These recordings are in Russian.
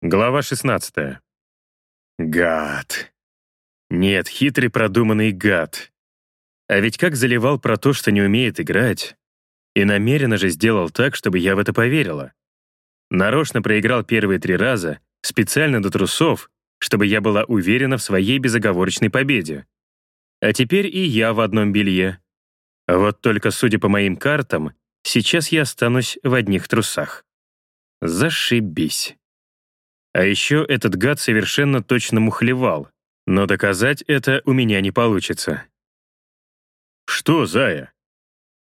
Глава 16. Гад. Нет, хитрый продуманный гад. А ведь как заливал про то, что не умеет играть. И намеренно же сделал так, чтобы я в это поверила. Нарочно проиграл первые три раза, специально до трусов, чтобы я была уверена в своей безоговорочной победе. А теперь и я в одном белье. Вот только, судя по моим картам, сейчас я останусь в одних трусах. Зашибись. А еще этот гад совершенно точно мухлевал, но доказать это у меня не получится. «Что, Зая?»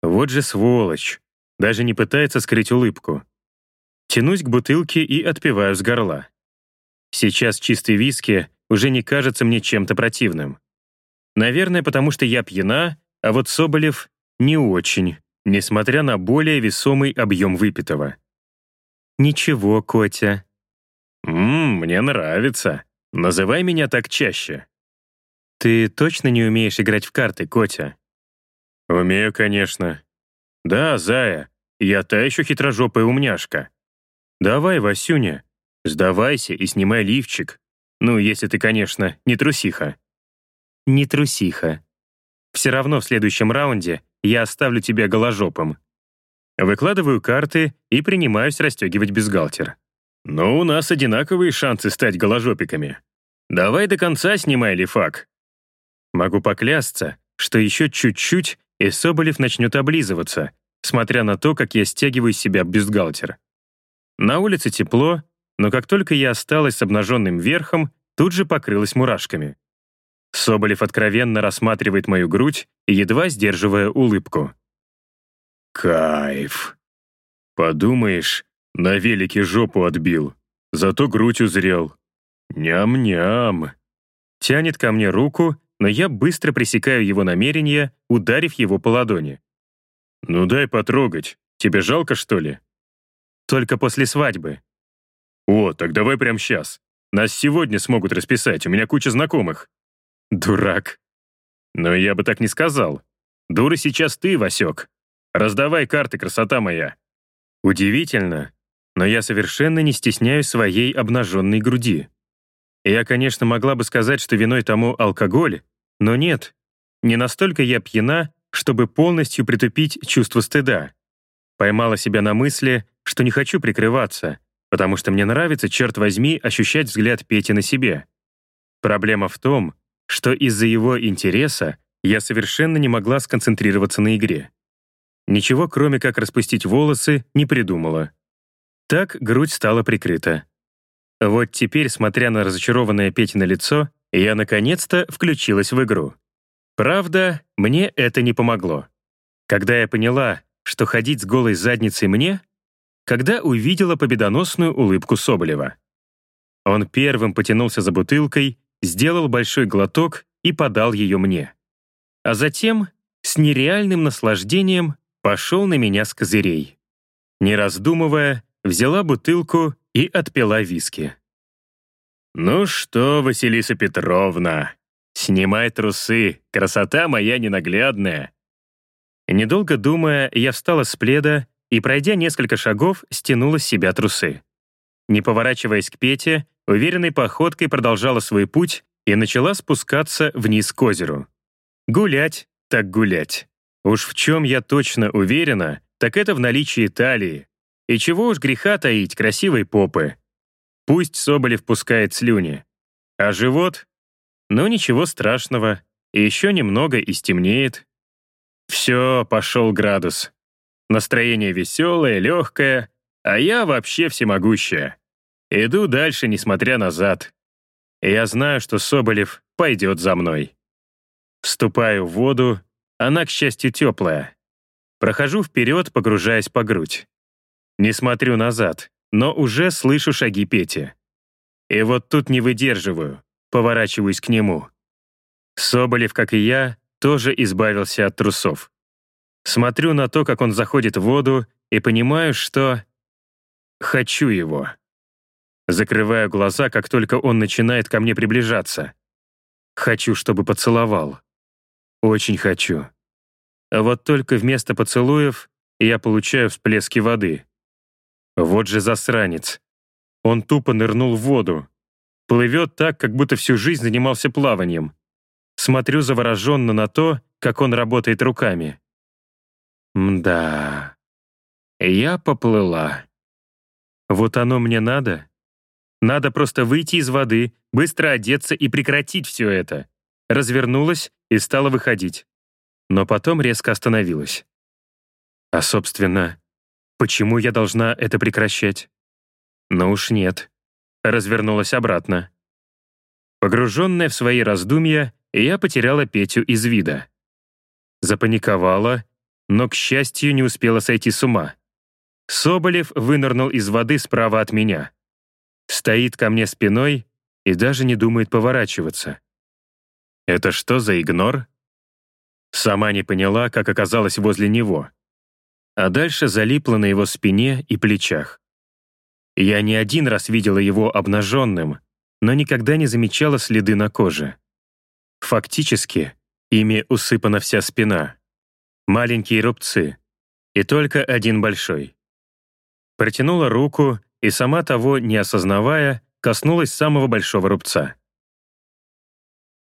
Вот же сволочь. Даже не пытается скрыть улыбку. Тянусь к бутылке и отпиваю с горла. Сейчас чистый виски уже не кажется мне чем-то противным. Наверное, потому что я пьяна, а вот Соболев не очень, несмотря на более весомый объем выпитого. «Ничего, Котя». «Ммм, мне нравится. Называй меня так чаще». «Ты точно не умеешь играть в карты, Котя?» «Умею, конечно». «Да, Зая, я та еще хитрожопая умняшка. Давай, Васюня, сдавайся и снимай лифчик. Ну, если ты, конечно, не трусиха». «Не трусиха. Все равно в следующем раунде я оставлю тебя голожопым. Выкладываю карты и принимаюсь расстегивать бюстгальтер. Но у нас одинаковые шансы стать голожопиками. Давай до конца снимай лифак. Могу поклясться, что еще чуть-чуть, и Соболев начнет облизываться, смотря на то, как я стягиваю себя бюстгальтер. На улице тепло, но как только я осталась с обнаженным верхом, тут же покрылась мурашками. Соболев откровенно рассматривает мою грудь, едва сдерживая улыбку. Кайф. Подумаешь, на велике жопу отбил, зато грудь узрел. Ням-ням. Тянет ко мне руку, но я быстро пресекаю его намерение, ударив его по ладони. «Ну дай потрогать. Тебе жалко, что ли?» «Только после свадьбы». «О, так давай прямо сейчас. Нас сегодня смогут расписать, у меня куча знакомых». «Дурак». «Но я бы так не сказал. Дура сейчас ты, Васек. Раздавай карты, красота моя». Удивительно, но я совершенно не стесняюсь своей обнаженной груди. Я, конечно, могла бы сказать, что виной тому алкоголь, но нет, не настолько я пьяна, чтобы полностью притупить чувство стыда. Поймала себя на мысли, что не хочу прикрываться, потому что мне нравится, черт возьми, ощущать взгляд Пети на себе. Проблема в том, что из-за его интереса я совершенно не могла сконцентрироваться на игре. Ничего, кроме как распустить волосы, не придумала. Так грудь стала прикрыта. Вот теперь, смотря на разочарованное Петино лицо, я наконец-то включилась в игру. Правда, мне это не помогло. Когда я поняла, что ходить с голой задницей мне, когда увидела победоносную улыбку Соболева. Он первым потянулся за бутылкой, сделал большой глоток и подал ее мне. А затем, с нереальным наслаждением, пошел на меня с козырей. Не раздумывая, взяла бутылку и отпила виски. «Ну что, Василиса Петровна, снимай трусы, красота моя ненаглядная». Недолго думая, я встала с пледа и, пройдя несколько шагов, стянула с себя трусы. Не поворачиваясь к Пете, уверенной походкой продолжала свой путь и начала спускаться вниз к озеру. Гулять так гулять. Уж в чем я точно уверена, так это в наличии талии. И чего уж греха таить красивой попы. Пусть Соболев пускает слюни. А живот? Ну, ничего страшного. еще немного и стемнеет. Все, пошел градус. Настроение веселое, легкое, а я вообще всемогущая. Иду дальше, несмотря назад. Я знаю, что Соболев пойдет за мной. Вступаю в воду она, к счастью, теплая. Прохожу вперед, погружаясь по грудь. Не смотрю назад, но уже слышу шаги Пети. И вот тут не выдерживаю, поворачиваюсь к нему. Соболев, как и я, тоже избавился от трусов. Смотрю на то, как он заходит в воду, и понимаю, что... Хочу его. Закрываю глаза, как только он начинает ко мне приближаться. Хочу, чтобы поцеловал. Очень хочу. А вот только вместо поцелуев я получаю всплески воды. Вот же засранец. Он тупо нырнул в воду. Плывет так, как будто всю жизнь занимался плаванием. Смотрю завороженно на то, как он работает руками. Мда. Я поплыла. Вот оно мне надо. Надо просто выйти из воды, быстро одеться и прекратить все это. Развернулась и стала выходить. Но потом резко остановилась. А, собственно, почему я должна это прекращать? Ну уж нет. Развернулась обратно. Погруженная в свои раздумья, я потеряла Петю из вида. Запаниковала, но, к счастью, не успела сойти с ума. Соболев вынырнул из воды справа от меня. Стоит ко мне спиной и даже не думает поворачиваться. Это что за игнор? Сама не поняла, как оказалась возле него а дальше залипла на его спине и плечах. Я не один раз видела его обнаженным, но никогда не замечала следы на коже. Фактически, ими усыпана вся спина. Маленькие рубцы. И только один большой. Протянула руку и, сама того не осознавая, коснулась самого большого рубца.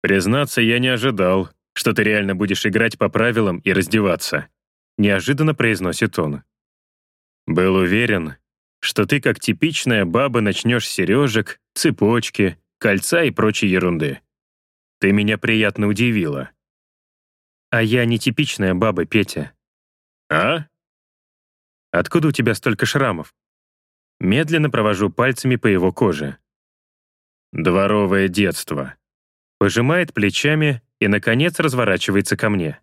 «Признаться, я не ожидал, что ты реально будешь играть по правилам и раздеваться», неожиданно произносит он. «Был уверен, что ты как типичная баба начнешь сережек, цепочки, кольца и прочей ерунды. Ты меня приятно удивила». «А я не типичная баба, Петя». «А?» «Откуда у тебя столько шрамов?» Медленно провожу пальцами по его коже. «Дворовое детство». Пожимает плечами и, наконец, разворачивается ко мне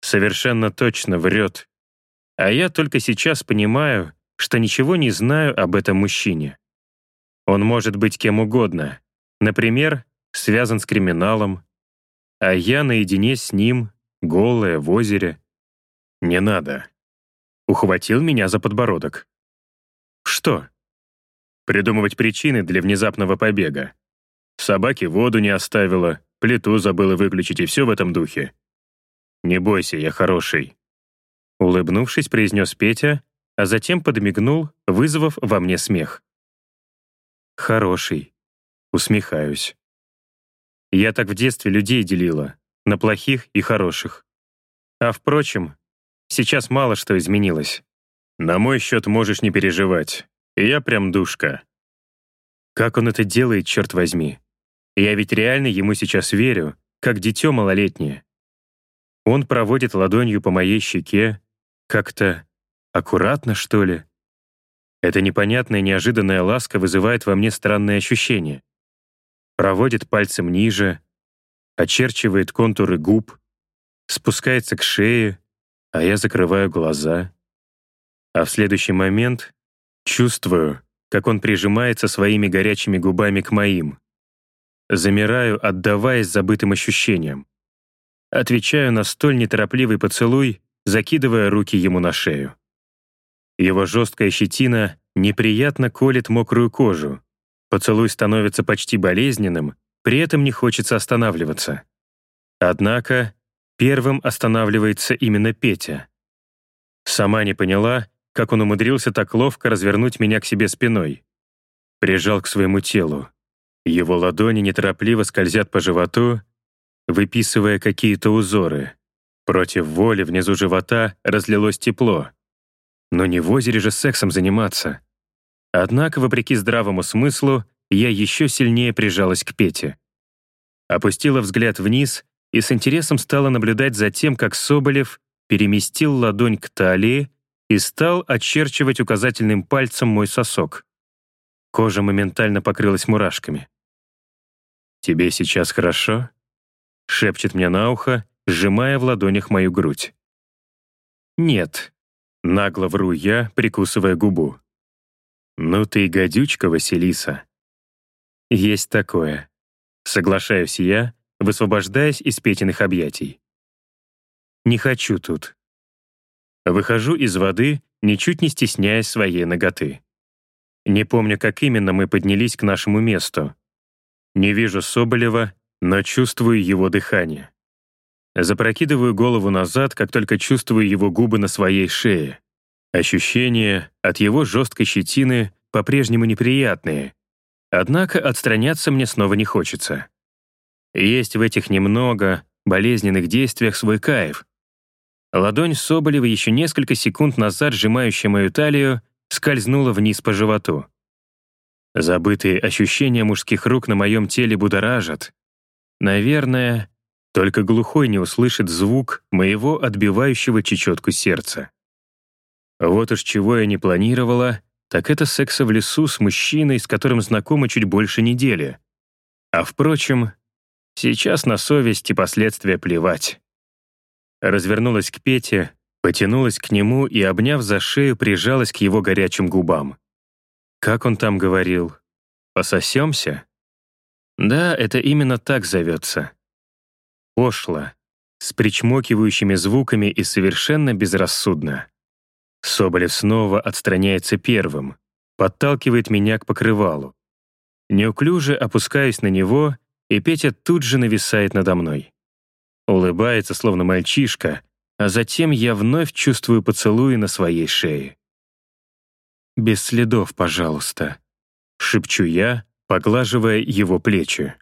совершенно точно врет. А я только сейчас понимаю, что ничего не знаю об этом мужчине. Он может быть кем угодно. Например, связан с криминалом. А я наедине с ним, голая, в озере. Не надо. Ухватил меня за подбородок. Что? Придумывать причины для внезапного побега. Собаки воду не оставила, плиту забыла выключить и все в этом духе. «Не бойся, я хороший». Улыбнувшись, произнес Петя, а затем подмигнул, вызвав во мне смех. «Хороший». Усмехаюсь. Я так в детстве людей делила, на плохих и хороших. А впрочем, сейчас мало что изменилось. На мой счет можешь не переживать. Я прям душка. Как он это делает, черт возьми? Я ведь реально ему сейчас верю, как дитё малолетнее. Он проводит ладонью по моей щеке, как-то аккуратно, что ли. Эта непонятная неожиданная ласка вызывает во мне странные ощущения. Проводит пальцем ниже, очерчивает контуры губ, спускается к шее, а я закрываю глаза. А в следующий момент чувствую, как он прижимается своими горячими губами к моим. Замираю, отдаваясь забытым ощущениям. Отвечаю на столь неторопливый поцелуй, закидывая руки ему на шею. Его жесткая щетина неприятно колет мокрую кожу. Поцелуй становится почти болезненным, при этом не хочется останавливаться. Однако первым останавливается именно Петя. Сама не поняла, как он умудрился так ловко развернуть меня к себе спиной. Прижал к своему телу. Его ладони неторопливо скользят по животу, выписывая какие-то узоры. Против воли внизу живота разлилось тепло. Но не в озере же сексом заниматься. Однако, вопреки здравому смыслу, я еще сильнее прижалась к Пете. Опустила взгляд вниз и с интересом стала наблюдать за тем, как Соболев переместил ладонь к талии и стал очерчивать указательным пальцем мой сосок. Кожа моментально покрылась мурашками. «Тебе сейчас хорошо?» Шепчет мне на ухо, сжимая в ладонях мою грудь. «Нет», — нагло вру я, прикусывая губу. «Ну ты и гадючка, Василиса». «Есть такое». Соглашаюсь я, высвобождаясь из Петиных объятий. «Не хочу тут». Выхожу из воды, ничуть не стесняясь своей ноготы. Не помню, как именно мы поднялись к нашему месту. Не вижу Соболева, но чувствую его дыхание. Запрокидываю голову назад, как только чувствую его губы на своей шее. Ощущение от его жесткой щетины по-прежнему неприятные. Однако отстраняться мне снова не хочется. Есть в этих немного болезненных действиях свой кайф. Ладонь Соболева, еще несколько секунд назад сжимающая мою талию, скользнула вниз по животу. Забытые ощущения мужских рук на моем теле будоражат. Наверное, только глухой не услышит звук моего отбивающего чечетку сердца. Вот уж чего я не планировала, так это секса в лесу с мужчиной, с которым знакома чуть больше недели. А впрочем, сейчас на совесть и последствия плевать. Развернулась к Пете, потянулась к нему и, обняв за шею, прижалась к его горячим губам. Как он там говорил? «Пососемся?» Да, это именно так зовется. Пошло, с причмокивающими звуками и совершенно безрассудно. Соболев снова отстраняется первым, подталкивает меня к покрывалу. Неуклюже опускаюсь на него, и Петя тут же нависает надо мной. Улыбается, словно мальчишка, а затем я вновь чувствую поцелуи на своей шее. «Без следов, пожалуйста», — шепчу я, поглаживая его плечи.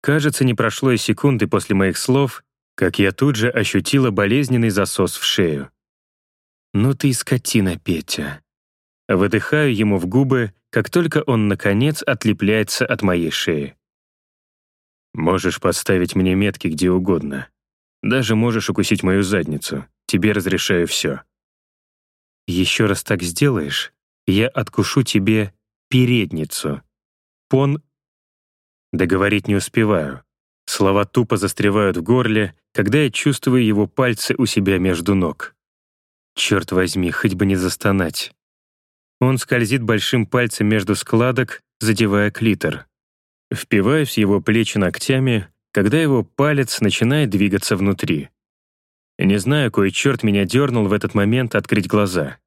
Кажется, не прошло и секунды после моих слов, как я тут же ощутила болезненный засос в шею. «Ну ты и скотина, Петя». Выдыхаю ему в губы, как только он, наконец, отлепляется от моей шеи. «Можешь подставить мне метки где угодно. Даже можешь укусить мою задницу. Тебе разрешаю все». «Еще раз так сделаешь, я откушу тебе передницу», Пон... Договорить не успеваю. Слова тупо застревают в горле, когда я чувствую его пальцы у себя между ног. Черт возьми, хоть бы не застонать. Он скользит большим пальцем между складок, задевая клитор. Впиваюсь в его плечи ногтями, когда его палец начинает двигаться внутри. Не знаю, кой черт меня дернул в этот момент открыть глаза.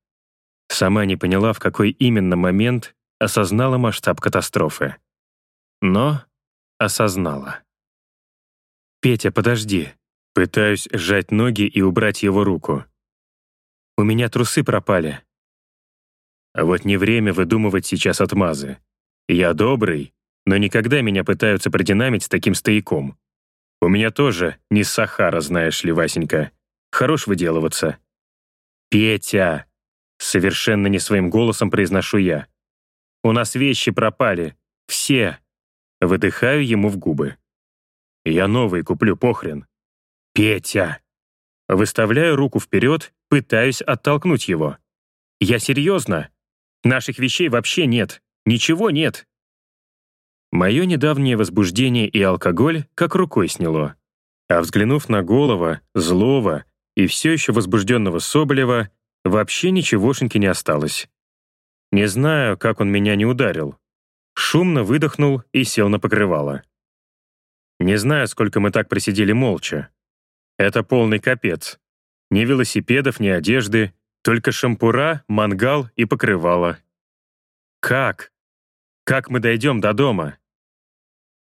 Сама не поняла, в какой именно момент осознала масштаб катастрофы. Но осознала. «Петя, подожди». Пытаюсь сжать ноги и убрать его руку. «У меня трусы пропали». А вот не время выдумывать сейчас отмазы. Я добрый, но никогда меня пытаются продинамить с таким стояком. У меня тоже не Сахара, знаешь ли, Васенька. Хорош выделываться. «Петя!» — совершенно не своим голосом произношу я. У нас вещи пропали. Все. Выдыхаю ему в губы. Я новый куплю, похрен. Петя. Выставляю руку вперед, пытаюсь оттолкнуть его. Я серьезно. Наших вещей вообще нет. Ничего нет. Мое недавнее возбуждение и алкоголь как рукой сняло. А взглянув на голого, злого и все еще возбужденного Соболева, вообще ничегошеньки не осталось. Не знаю, как он меня не ударил. Шумно выдохнул и сел на покрывало. Не знаю, сколько мы так просидели молча. Это полный капец. Ни велосипедов, ни одежды, только шампура, мангал и покрывало. Как? Как мы дойдем до дома?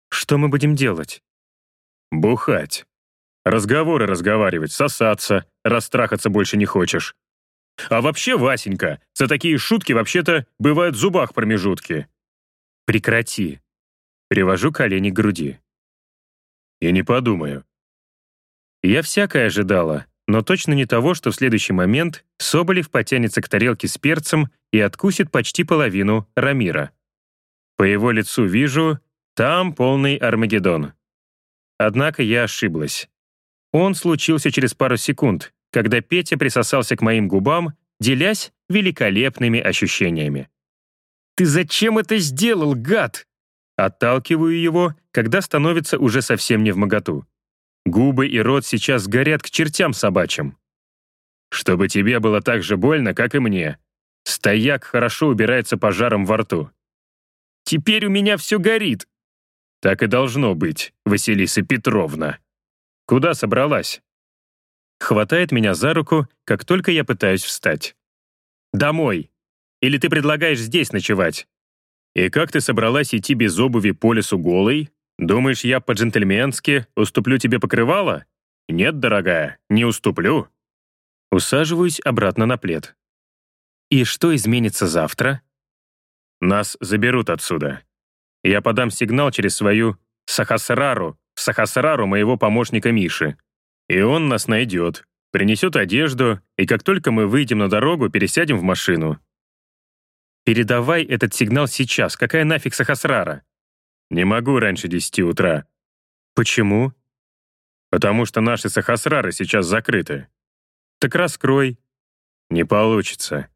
Что мы будем делать? Бухать. Разговоры разговаривать, сосаться, растрахаться больше не хочешь. А вообще, Васенька, за такие шутки вообще-то бывают в зубах промежутки. Прекрати. Привожу колени к груди. И не подумаю. Я всякое ожидала, но точно не того, что в следующий момент Соболев потянется к тарелке с перцем и откусит почти половину Рамира. По его лицу вижу, там полный Армагеддон. Однако я ошиблась. Он случился через пару секунд, когда Петя присосался к моим губам, делясь великолепными ощущениями. «Ты зачем это сделал, гад?» Отталкиваю его, когда становится уже совсем не в моготу. Губы и рот сейчас горят к чертям собачьим. «Чтобы тебе было так же больно, как и мне. Стояк хорошо убирается пожаром во рту». «Теперь у меня все горит». «Так и должно быть, Василиса Петровна». «Куда собралась?» Хватает меня за руку, как только я пытаюсь встать. «Домой! Или ты предлагаешь здесь ночевать?» «И как ты собралась идти без обуви по лесу голой? Думаешь, я по-джентльменски уступлю тебе покрывало? Нет, дорогая, не уступлю». Усаживаюсь обратно на плед. «И что изменится завтра?» Нас заберут отсюда. Я подам сигнал через свою Сахасрару, Сахасрару моего помощника Миши. И он нас найдет, принесет одежду, и как только мы выйдем на дорогу, пересядем в машину. Передавай этот сигнал сейчас. Какая нафиг Сахасрара? Не могу раньше 10 утра. Почему? Потому что наши Сахасрары сейчас закрыты. Так раскрой. Не получится.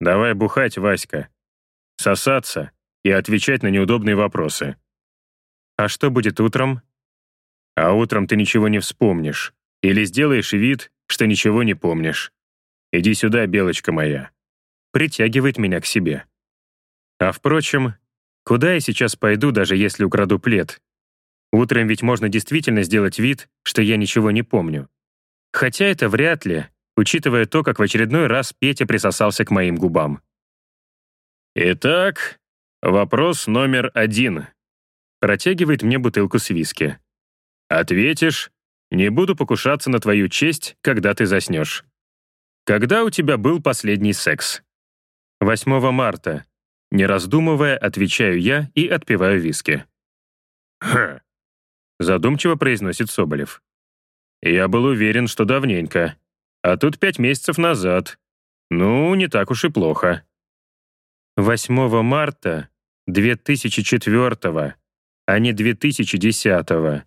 Давай бухать, Васька. Сосаться и отвечать на неудобные вопросы. А что будет утром? А утром ты ничего не вспомнишь. Или сделаешь вид, что ничего не помнишь. Иди сюда, белочка моя. Притягивает меня к себе. А впрочем, куда я сейчас пойду, даже если украду плед? Утром ведь можно действительно сделать вид, что я ничего не помню. Хотя это вряд ли, учитывая то, как в очередной раз Петя присосался к моим губам. «Итак, вопрос номер один». Протягивает мне бутылку с виски. «Ответишь, не буду покушаться на твою честь, когда ты заснешь. Когда у тебя был последний секс?» 8 марта. Не раздумывая, отвечаю я и отпиваю виски. «Хм, задумчиво произносит Соболев. «Я был уверен, что давненько. А тут пять месяцев назад. Ну, не так уж и плохо». 8 марта 2004 а не 2010 -го.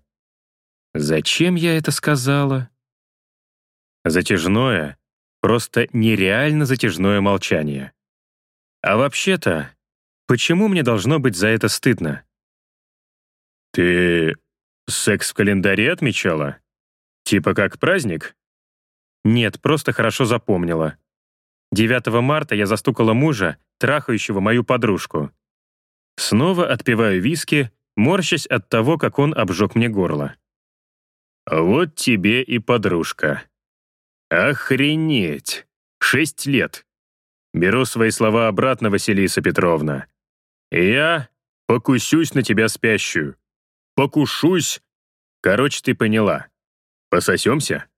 Зачем я это сказала? Затяжное, просто нереально затяжное молчание. А вообще-то, почему мне должно быть за это стыдно? Ты Секс в календаре отмечала? Типа как праздник? Нет, просто хорошо запомнила. 9 марта я застукала мужа, трахающего мою подружку. Снова отпиваю виски, морщась от того, как он обжег мне горло. Вот тебе и подружка. Охренеть! Шесть лет. Беру свои слова обратно, Василиса Петровна. Я покусюсь на тебя спящую покушусь. Короче, ты поняла. Пососемся?